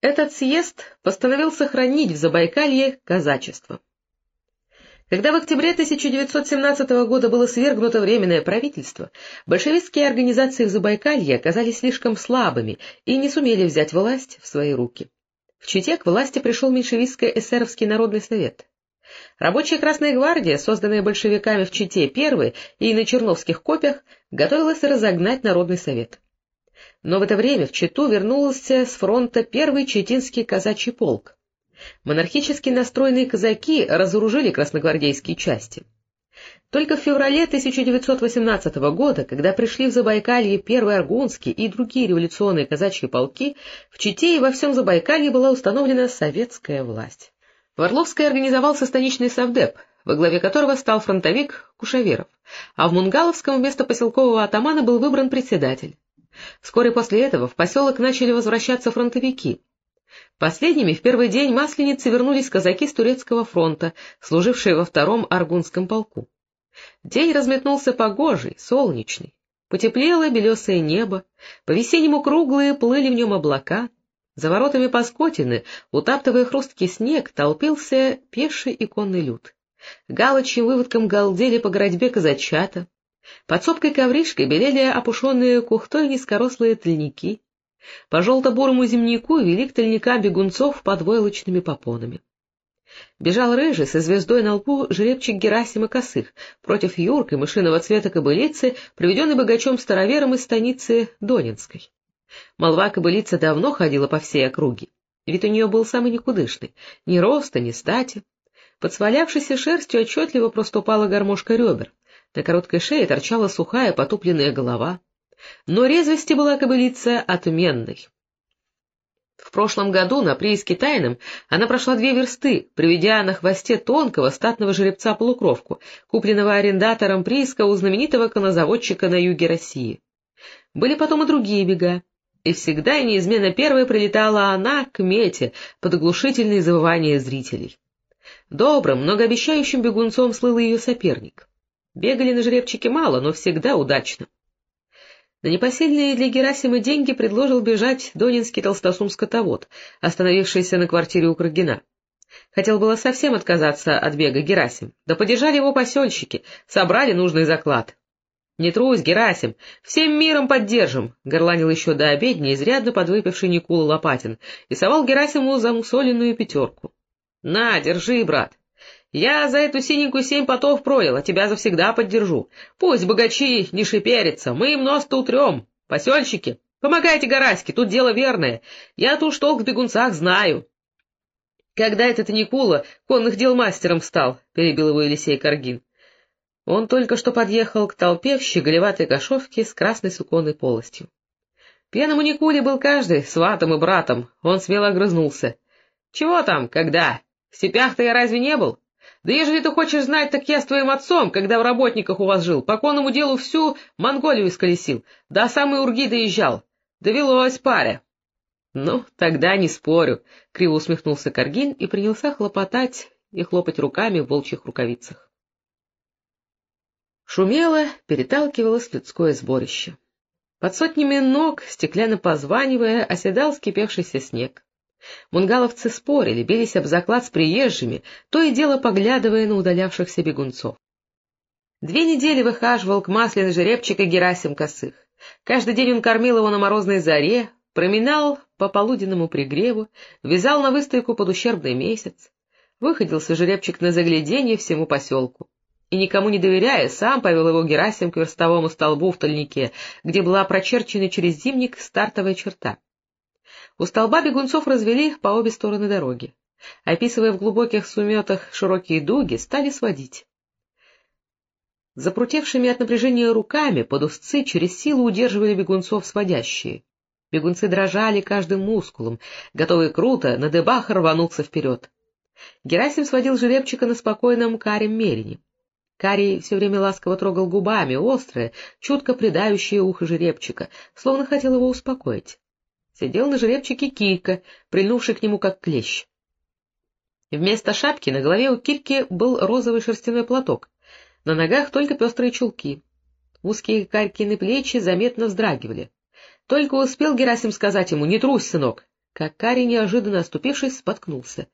Этот съезд постановил сохранить в Забайкалье казачество. Когда в октябре 1917 года было свергнуто Временное правительство, большевистские организации в Забайкалье оказались слишком слабыми и не сумели взять власть в свои руки. В Чите к власти пришел меньшевистско-эсеровский народный совет. Рабочая Красная гвардия, созданная большевиками в Чите первой и на Черновских копиях, готовилась разогнать народный совет. Но в это время в Читу вернулся с фронта первый Читинский казачий полк. Монархически настроенные казаки разоружили красногвардейские части. Только в феврале 1918 года, когда пришли в Забайкалье первый Аргунский и другие революционные казачьи полки, в Чите и во всем Забайкалье была установлена советская власть. В Орловской организовался станичный совдеп, во главе которого стал фронтовик Кушаверов, а в Мунгаловском вместо поселкового атамана был выбран председатель. Вскоре после этого в поселок начали возвращаться фронтовики. Последними в первый день Масленицы вернулись казаки с Турецкого фронта, служившие во втором Аргунском полку. День разметнулся погожий, солнечный. Потеплело белесое небо, по-весеннему круглые плыли в нем облака. За воротами Паскотины, утаптывая хрусткий снег, толпился пеший и конный люд. Галочьим выводком галдели по городьбе казачата. Под сопкой-ковришкой белели опушенные кухтой низкорослые тельники. По желто-бурому земнику вели к тельникам бегунцов под войлочными попонами. Бежал рыжий со звездой на лбу жеребчик Герасима Косых против юркой мышиного цвета кобылицы, приведенной богачом-старовером из станицы Донинской. Молва кобылица давно ходила по всей округе. Вид у нее был самый никудышный, ни роста, ни стати. Под свалявшейся шерстью отчетливо проступала гармошка ребер, на короткой шее торчала сухая потупленная голова. Но резвости была кобылица отменной. В прошлом году на прииске Тайном она прошла две версты, приведя на хвосте тонкого статного жеребца-полукровку, купленного арендатором прииска у знаменитого конозаводчика на юге России. Были потом и другие бега, и всегда и неизменно первой прилетала она к мете под оглушительные завывания зрителей. Добрым, многообещающим бегунцом слыл ее соперник. Бегали на жеребчике мало, но всегда удачно. На непосильные для Герасима деньги предложил бежать донинский толстосум-скотовод, остановившийся на квартире у Крагина. Хотел было совсем отказаться от бега Герасим, да поддержали его посельщики, собрали нужный заклад. — Не трусь, Герасим, всем миром поддержим, — горланил еще до обедни изрядно подвыпивший Никула Лопатин и совал Герасиму замусоленную пятерку. — На, держи, брат. Я за эту синенькую семь потов проил, а тебя завсегда поддержу. Пусть богачи не шиперятся, мы им нос-то утрем. Посельщики, помогайте Гараське, тут дело верное. Я-то уж толк в бегунцах знаю. — Когда этот Никула конных дел мастером стал? — перебил его Елисей Каргин. Он только что подъехал к толпе в щеголеватой кошовке с красной суконной полостью. Пьяному Никуле был каждый, сватом и братом, он смело огрызнулся. — Чего там, когда? В степях-то я разве не был? Да ежели ты хочешь знать, так я с твоим отцом, когда в работниках у вас жил, по конному делу всю Монголию исколесил, до самой Урги доезжал. Довелось паря. — Ну, тогда не спорю, — криво усмехнулся Каргин и принялся хлопотать и хлопать руками в волчьих рукавицах. Шумело, переталкивалось людское сборище. Под сотнями ног, стеклянно позванивая, оседал скипевшийся снег. Мунгаловцы спорили, бились об заклад с приезжими, то и дело поглядывая на удалявшихся бегунцов. Две недели выхаживал к масляной жеребчика Герасим Косых. Каждый день он кормил его на морозной заре, проминал по полуденному пригреву, вязал на выстойку под ущербный месяц. Выходился жеребчик на загляденье всему поселку. И никому не доверяя, сам повел его Герасим к верстовому столбу в тальнике, где была прочерчена через зимник стартовая черта. У столба бегунцов развели по обе стороны дороги. Описывая в глубоких суметах широкие дуги, стали сводить. Запрутевшими от напряжения руками под узцы через силу удерживали бегунцов сводящие. Бегунцы дрожали каждым мускулом, готовые круто на дыбах рвануться вперед. Герасим сводил жеребчика на спокойном карем мерине. Карий все время ласково трогал губами, острое, чутко придающее ухо жеребчика, словно хотел его успокоить. Сидел на жеребчике Килька, прильнувший к нему как клещ. Вместо шапки на голове у Кильки был розовый шерстяной платок, на ногах только пестрые чулки. Узкие карькины плечи заметно вздрагивали. Только успел Герасим сказать ему «Не трусь, сынок», Какари, неожиданно оступившись, споткнулся.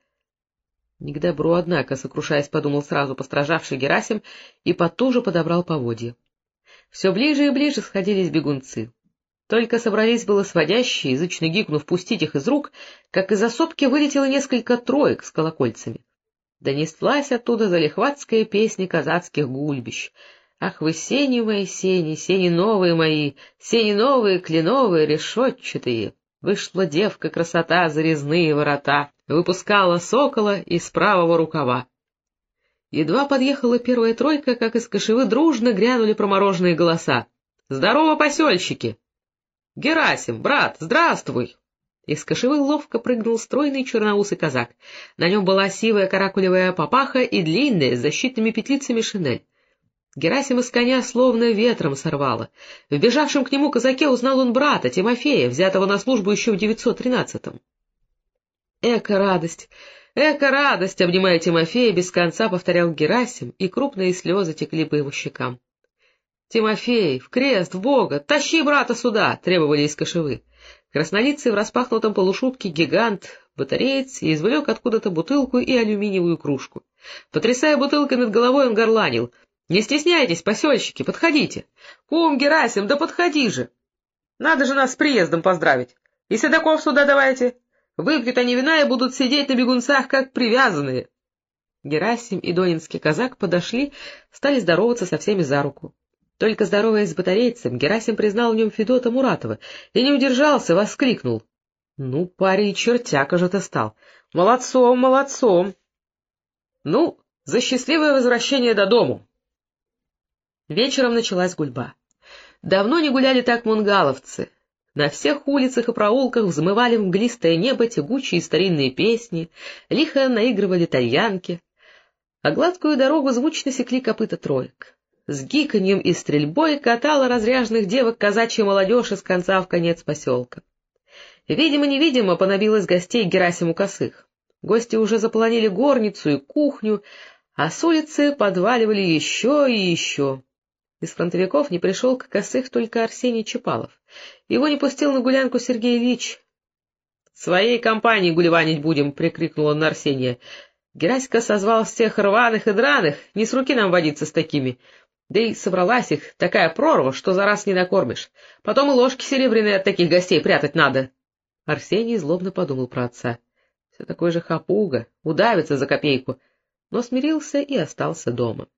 Не к добру, однако, сокрушаясь, подумал сразу постражавший Герасим и потуже подобрал поводья. Все ближе и ближе сходились бегунцы. Только собрались было сводящие, язычно гикнув, пустить их из рук, как из осопки вылетело несколько троек с колокольцами. Донеслась оттуда залихватская песня казацких гульбищ. Ах вы, сени мои, сени, сени новые мои, сени новые, кленовые, решетчатые! Вышла девка красота, зарезные ворота, выпускала сокола из правого рукава. Едва подъехала первая тройка, как из кошевы дружно грянули промороженные голоса. — Здорово, посельщики! — Герасим, брат, здравствуй! Из кошевы ловко прыгнул стройный черноусый казак. На нем была сивая каракулевая папаха и длинная, с защитными петлицами шинель. Герасим из коня словно ветром сорвало. В бежавшем к нему казаке узнал он брата, Тимофея, взятого на службу еще в 913-м. Эка радость! Эка радость! Обнимая Тимофея, без конца повторял Герасим, и крупные слезы текли по его щекам. — Тимофей, в крест, в Бога! Тащи брата сюда! — требовали из кошевы. Краснолицый в распахнутом полушубке гигант, батареец, и извлек откуда-то бутылку и алюминиевую кружку. Потрясая бутылкой над головой, он горланил —— Не стесняйтесь, посельщики, подходите. Кум, Герасим, да подходи же. Надо же нас с приездом поздравить. И седаков сюда давайте. Выпьют они вина и будут сидеть на бегунцах, как привязанные. Герасим и Донинский казак подошли, стали здороваться со всеми за руку. Только здороваясь с батарейцем, Герасим признал в нем Федота Муратова и не удержался, воскликнул. — Ну, парень, чертяка же ты стал. Молодцом, молодцом. — Ну, за счастливое возвращение до дому. Вечером началась гульба. Давно не гуляли так мунгаловцы. На всех улицах и проулках взмывали в мглистое небо тягучие старинные песни, лихо наигрывали тальянки, а гладкую дорогу звучно секли копыта троек. С гиканьем и стрельбой катала разряженных девок казачья молодежь из конца в конец поселка. Видимо-невидимо понабилось гостей Герасиму Косых. Гости уже заполонили горницу и кухню, а с улицы подваливали еще и еще. Из фронтовиков не пришел к косых только Арсений Чапалов. Его не пустил на гулянку Сергей Ильич. — Своей компанией гулеванить будем! — прикрикнул он на Арсения. Гераська созвал всех рваных и драных, не с руки нам водиться с такими. Да и собралась их такая прорва, что за раз не накормишь. Потом и ложки серебряные от таких гостей прятать надо. Арсений злобно подумал про отца. Все такой же хапуга, удавится за копейку, но смирился и остался дома.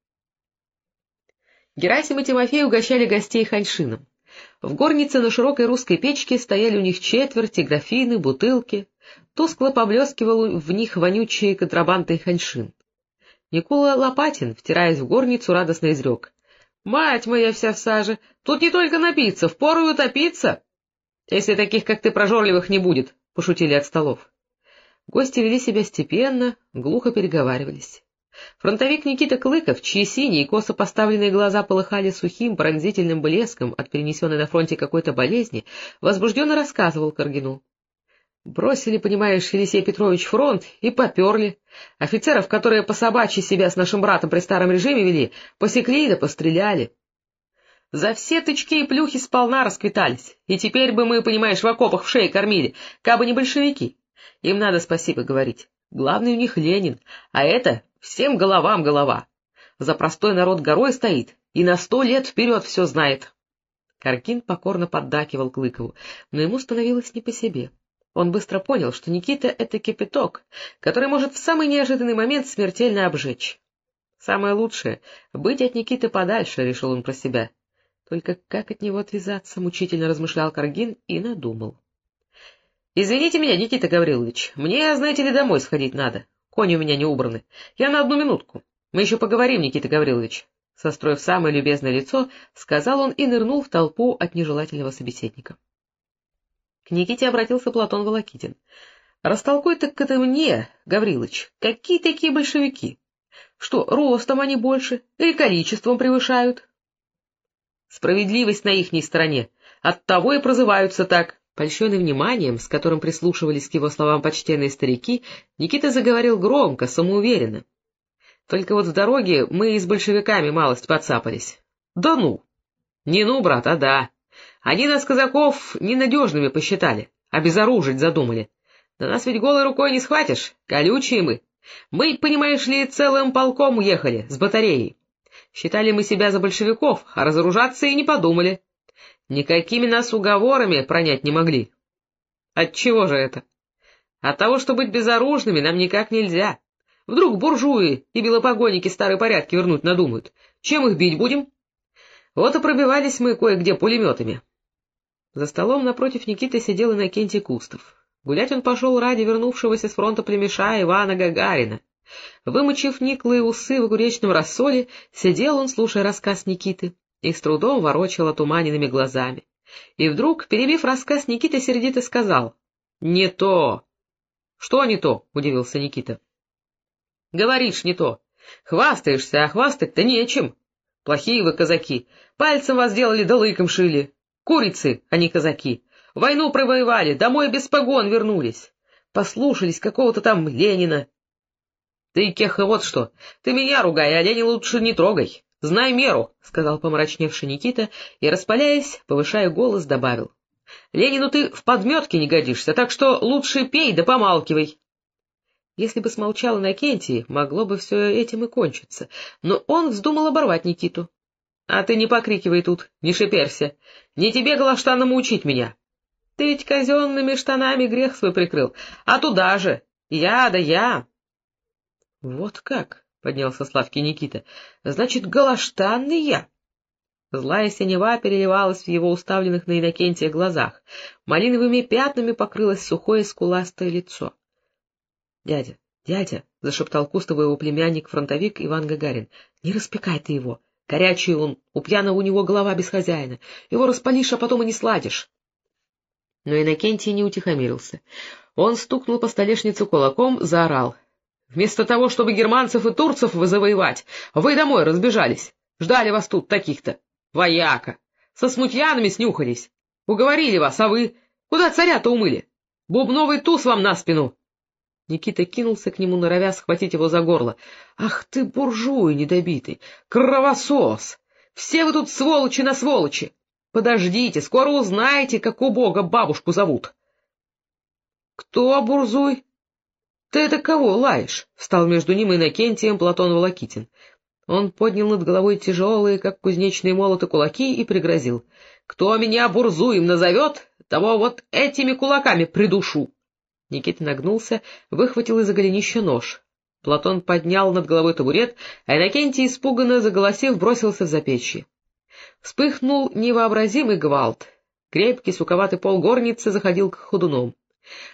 Герасим и Тимофей угощали гостей ханьшином. В горнице на широкой русской печке стояли у них четверти, графины, бутылки. Тускло поблескивал в них вонючий контрабандный ханьшин. Никола Лопатин, втираясь в горницу, радостно изрек. — Мать моя вся в саже! Тут не только напиться, впору и утопиться! — Если таких, как ты, прожорливых не будет, — пошутили от столов. Гости вели себя степенно, глухо переговаривались. Фронтовик Никита Клыков, чьи синие и косо поставленные глаза полыхали сухим пронзительным блеском от перенесенной на фронте какой-то болезни, возбужденно рассказывал Каргину. Бросили, понимаешь, Елисей Петрович фронт и поперли. Офицеров, которые по собачьи себя с нашим братом при старом режиме вели, посекли да постреляли. За все тычки и плюхи сполна расквитались, и теперь бы мы, понимаешь, в окопах в шее кормили, кабы не большевики. Им надо спасибо говорить. Главный у них Ленин, а это Всем головам голова. За простой народ горой стоит и на сто лет вперед все знает. Каркин покорно поддакивал Клыкову, но ему становилось не по себе. Он быстро понял, что Никита — это кипяток, который может в самый неожиданный момент смертельно обжечь. Самое лучшее — быть от Никиты подальше, — решил он про себя. Только как от него отвязаться, — мучительно размышлял Каргин и надумал. — Извините меня, Никита Гаврилович, мне, знаете ли, домой сходить надо. Кони у меня не убраны. Я на одну минутку. Мы еще поговорим, Никита Гаврилович. Состроив самое любезное лицо, сказал он и нырнул в толпу от нежелательного собеседника. К Никите обратился Платон Волокитин. — Растолкуй так это мне, Гаврилович, какие такие большевики? Что, ростом они больше или количеством превышают? — Справедливость на ихней стороне. Оттого и прозываются так. Польщенный вниманием, с которым прислушивались к его словам почтенные старики, Никита заговорил громко, самоуверенно. Только вот в дороге мы и с большевиками малость подцапались. Да ну! Не ну, брат, а да. Они нас, казаков, ненадежными посчитали, обезоружить задумали. Да нас ведь голой рукой не схватишь, колючие мы. Мы, понимаешь ли, целым полком уехали, с батареей. Считали мы себя за большевиков, а разоружаться и не подумали. Никакими нас уговорами пронять не могли. Отчего же это? От того, что быть безоружными нам никак нельзя. Вдруг буржуи и белопогонники старые порядки вернуть надумают. Чем их бить будем? Вот и пробивались мы кое-где пулеметами. За столом напротив Никиты сидел Иннокентий Кустов. Гулять он пошел ради вернувшегося с фронта племеша Ивана Гагарина. Вымочив никлые усы в огуречном рассоле, сидел он, слушая рассказ Никиты, и с трудом ворочал отуманенными глазами. И вдруг, перебив рассказ, Никита сердито сказал. — Не то! — Что не то? — удивился Никита. — Говоришь, не то. Хвастаешься, а хвастать-то нечем. Плохие вы казаки. Пальцем вас делали да лыком шили. Курицы, а не казаки. Войну провоевали, домой без погон вернулись. Послушались какого-то там Ленина. Ты, Кеха, вот что. Ты меня ругай, а Ленина лучше не трогай. Знай меру, — сказал помрачневший Никита и, распаляясь, повышая голос, добавил. Ленину ты в подметке не годишься, так что лучше пей да помалкивай. Если бы смолчал Иннокентий, могло бы все этим и кончиться, но он вздумал оборвать Никиту. — А ты не покрикивай тут, не шиперся. Не тебе, Галаштанам, учить меня. Ты ведь казенными штанами грех свой прикрыл, а туда же. Я да я. — Вот как, — поднялся Славки Никита, — значит, галаштанный я. Злая синева переливалась в его уставленных на Иннокентия глазах. Малиновыми пятнами покрылось сухое скуластое лицо. — Дядя, дядя, — зашептал Кустову его племянник-фронтовик Иван Гагарин, — не распекай ты его. Горячий он, у пьяного у него голова без хозяина. Его распалишь, а потом и не сладишь. Но Иннокентий не утихомирился. Он стукнул по столешнице кулаком, заорал. — Вместо того, чтобы германцев и турцев завоевать, вы домой разбежались. Ждали вас тут таких-то. Вояка! Со смутьянами снюхались. Уговорили вас, а вы... Куда царя-то умыли? Бубновый туз вам на спину! Никита кинулся к нему, норовя схватить его за горло. — Ах ты, буржуй недобитый! Кровосос! Все вы тут сволочи на сволочи! Подождите, скоро узнаете, как у бога бабушку зовут. — Кто, бурзуй? — Ты это кого лаешь? — встал между ним и Иннокентием Платон Волокитин. Он поднял над головой тяжелые, как кузнечные молоты, кулаки и пригрозил. — Кто меня бурзуем назовет, того вот этими кулаками придушу. Никита нагнулся, выхватил из-за голенища нож. Платон поднял над головой табурет, а Иннокентий, испуганно заголосив, бросился в запечье. Вспыхнул невообразимый гвалт. Крепкий, суковатый пол горницы заходил к ходуном.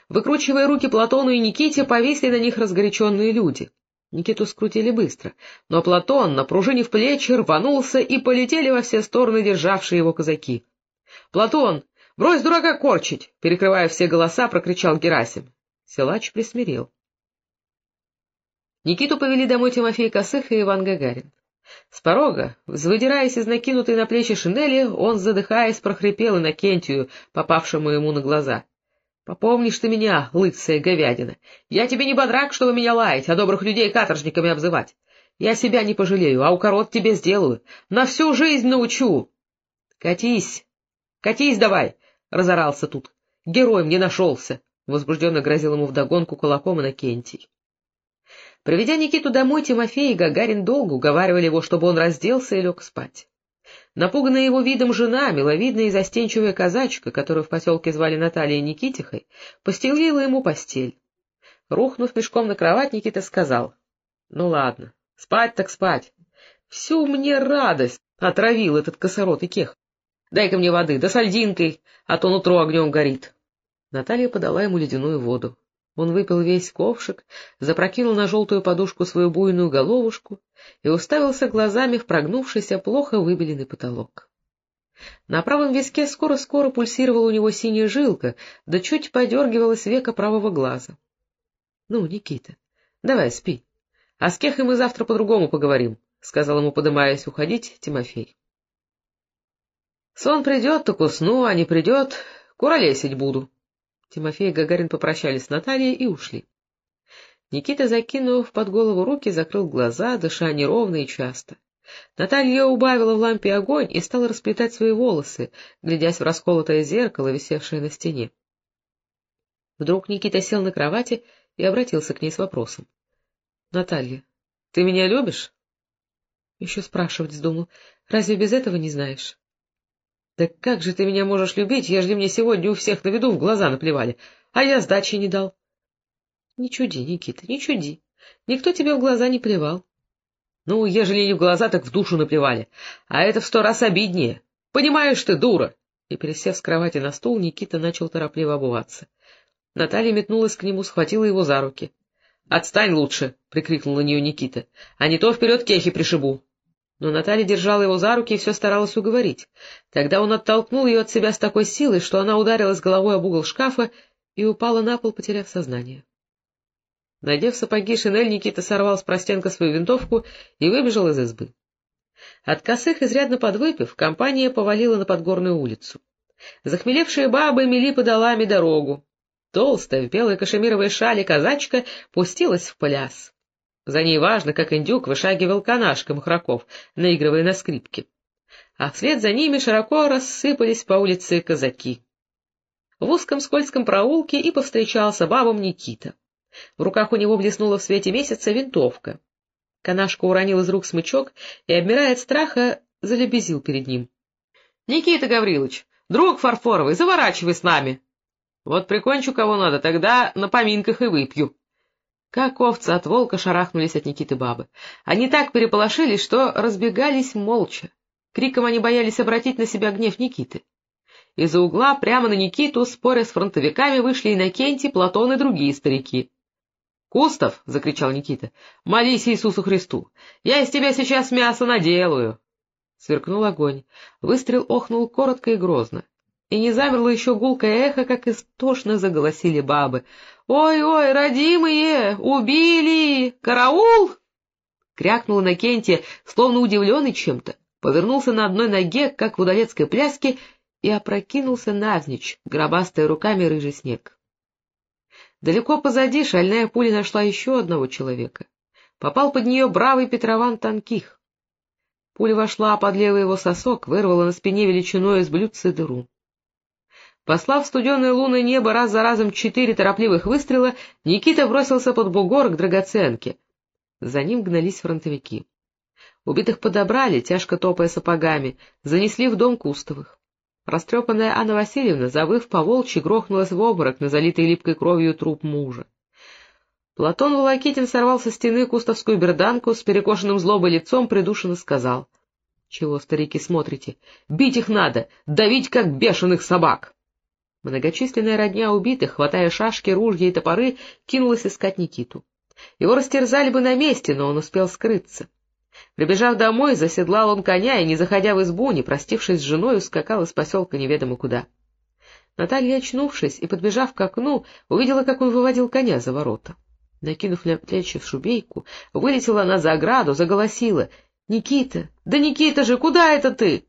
Выкручивая руки Платону и Никите, повисли на них разгоряченные люди. Никиту скрутили быстро, но Платон, напружинив плечи, рванулся, и полетели во все стороны державшие его казаки. — Платон, брось дурака корчить! — перекрывая все голоса, прокричал Герасим. Силач присмирел. Никиту повели домой Тимофей Косых и Иван Гагарин. С порога, выдираясь из накинутой на плечи шинели, он, задыхаясь, прохрипел Иннокентию, попавшему ему на глаза. Попомнишь ты меня, лысая говядина. Я тебе не бодрак, чтобы меня лаять, а добрых людей каторжниками обзывать. Я себя не пожалею, а укорот тебе сделаю. На всю жизнь научу. — Катись, катись давай, — разорался тут. — Герой мне нашелся, — возбужденно грозил ему вдогонку кулаком Иннокентий. Приведя Никиту домой, Тимофей и Гагарин долго уговаривали его, чтобы он разделся и лег спать. Напуганная его видом жена, миловидная и застенчивая казачка, которую в поселке звали Натальей Никитихой, постелила ему постель. Рухнув мешком на кровать, Никита сказал, — Ну ладно, спать так спать. Всю мне радость отравил этот косорот и кех. Дай-ка мне воды, да сальдинкой, а то нутро огнем горит. Наталья подала ему ледяную воду. Он выпил весь ковшик, запрокинул на желтую подушку свою буйную головушку и уставился глазами в прогнувшийся, плохо выбеленный потолок. На правом виске скоро-скоро пульсировала у него синяя жилка, да чуть подергивалась века правого глаза. — Ну, Никита, давай спи. А с Кехой мы завтра по-другому поговорим, — сказал ему, подымаясь уходить, Тимофей. — Сон придет, так усну, а не придет, куролесить буду, Тимофей и Гагарин попрощались с Натальей и ушли. Никита, закинув под голову руки, закрыл глаза, дыша неровно и часто. Наталья убавила в лампе огонь и стала расплетать свои волосы, глядясь в расколотое зеркало, висевшее на стене. — Вдруг Никита сел на кровати и обратился к ней с вопросом. — Наталья, ты меня любишь? Еще спрашивать вздумал. Разве без этого не знаешь? — Да как же ты меня можешь любить, ежели мне сегодня у всех на виду в глаза наплевали, а я сдачи не дал? — Не чуди, Никита, не чуди. Никто тебе в глаза не плевал. — Ну, ежели не в глаза, так в душу наплевали. А это в сто раз обиднее. Понимаешь ты, дура! И, пересев с кровати на стул, Никита начал торопливо обуваться. Наталья метнулась к нему, схватила его за руки. — Отстань лучше! — прикрикнул на нее Никита. — А не то вперед кехи пришибу! Но Наталья держала его за руки и все старалась уговорить. Тогда он оттолкнул ее от себя с такой силой, что она ударилась головой об угол шкафа и упала на пол, потеряв сознание. Надев сапоги шинель, Никита сорвал с простенка свою винтовку и выбежал из избы. От косых, изрядно подвыпив, компания повалила на Подгорную улицу. Захмелевшие бабы мели подолами дорогу. Толстая, в белой кашемировой шале казачка пустилась в пляс. За ней важно, как индюк, вышагивал канашка Махраков, наигрывая на скрипке. А вслед за ними широко рассыпались по улице казаки. В узком скользком проулке и повстречался бабам Никита. В руках у него блеснула в свете месяца винтовка. Канашка уронил из рук смычок и, обмирая от страха, залебезил перед ним. — Никита Гаврилович, друг фарфоровый, заворачивай с нами! Вот прикончу кого надо, тогда на поминках и выпью. Как овцы от волка шарахнулись от Никиты бабы. Они так переполошились, что разбегались молча. Криком они боялись обратить на себя гнев Никиты. Из-за угла прямо на Никиту, споря с фронтовиками, вышли Иннокентий, Платон и другие старики. — Кустов! — закричал Никита. — Молись Иисусу Христу! Я из тебя сейчас мясо наделаю! Сверкнул огонь. Выстрел охнул коротко и грозно и не замерло еще гулкое эхо, как истошно заголосили бабы. «Ой-ой, родимые! Убили! Караул!» Крякнул Иннокентия, словно удивленный чем-то, повернулся на одной ноге, как в удалецкой пляске, и опрокинулся навзничь, гробастая руками рыжий снег. Далеко позади шальная пуля нашла еще одного человека. Попал под нее бравый Петрован Танких. Пуля вошла под левый его сосок, вырвала на спине величиной из блюдца дыру. Послав студеное лунное небо раз за разом четыре торопливых выстрела, Никита бросился под бугор к драгоценке. За ним гнались фронтовики. Убитых подобрали, тяжко топая сапогами, занесли в дом Кустовых. Растрепанная Анна Васильевна, завыв по волчьи, грохнулась в обморок на залитый липкой кровью труп мужа. Платон Волокитин сорвал со стены кустовскую берданку, с перекошенным злобой лицом придушенно сказал. — Чего, старики, смотрите? Бить их надо, давить, как бешеных собак! Многочисленная родня убитых, хватая шашки, ружья и топоры, кинулась искать Никиту. Его растерзали бы на месте, но он успел скрыться. Прибежав домой, заседлал он коня и, не заходя в избу, не простившись с женой, ускакал из поселка неведомо куда. Наталья, очнувшись и подбежав к окну, увидела, как он выводил коня за ворота. Накинув на плечи в шубейку, вылетела она за ограду, заголосила. — Никита! Да Никита же, куда это ты?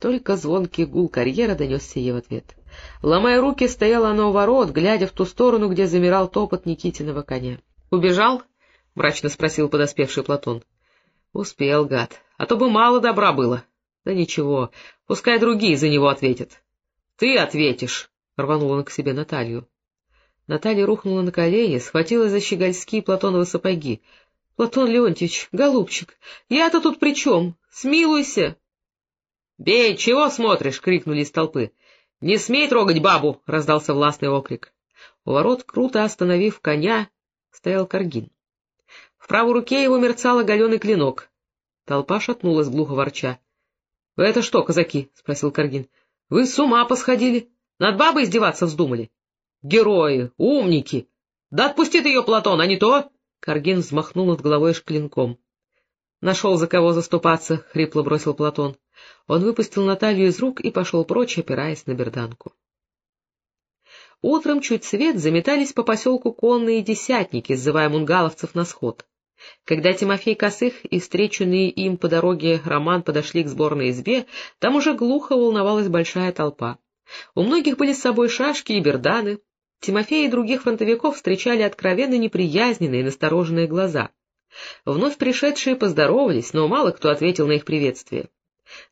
Только звонкий гул карьера донесся ей в ответ. Ломая руки, стояла она у ворот, глядя в ту сторону, где замирал топот Никитиного коня. — Убежал? — мрачно спросил подоспевший Платон. — Успел, гад, а то бы мало добра было. — Да ничего, пускай другие за него ответят. — Ты ответишь! — рванула он к себе Наталью. Наталья рухнула на колени, схватила за щегольские Платоновы сапоги. — Платон Леонтьевич, голубчик, я-то тут при чем? Смилуйся! — Бей, чего смотришь? — крикнули из толпы. — Не смей трогать бабу! — раздался властный окрик. У ворот, круто остановив коня, стоял Каргин. В правой руке его мерцал оголенный клинок. Толпа шатнулась, глухо ворча. — Вы это что, казаки? — спросил Каргин. — Вы с ума посходили? Над бабой издеваться вздумали? — Герои, умники! Да отпусти ты ее, Платон, а не то! Каргин взмахнул над головой клинком. — Нашел за кого заступаться, — хрипло бросил Платон. Он выпустил Наталью из рук и пошел прочь, опираясь на берданку. Утром чуть свет заметались по поселку конные десятники, сзывая мунгаловцев на сход. Когда Тимофей Косых и встреченные им по дороге Роман подошли к сборной избе, там уже глухо волновалась большая толпа. У многих были с собой шашки и берданы. Тимофея и других фронтовиков встречали откровенно неприязненные и настороженные глаза. Вновь пришедшие поздоровались, но мало кто ответил на их приветствие.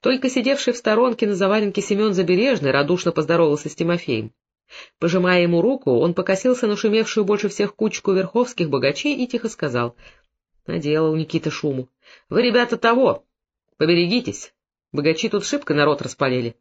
Только сидевший в сторонке на заваленке Семен Забережный радушно поздоровался с Тимофеем. Пожимая ему руку, он покосился на шумевшую больше всех кучку верховских богачей и тихо сказал. Наделал Никита шуму. — Вы, ребята, того! Поберегитесь! Богачи тут шибко народ распалили.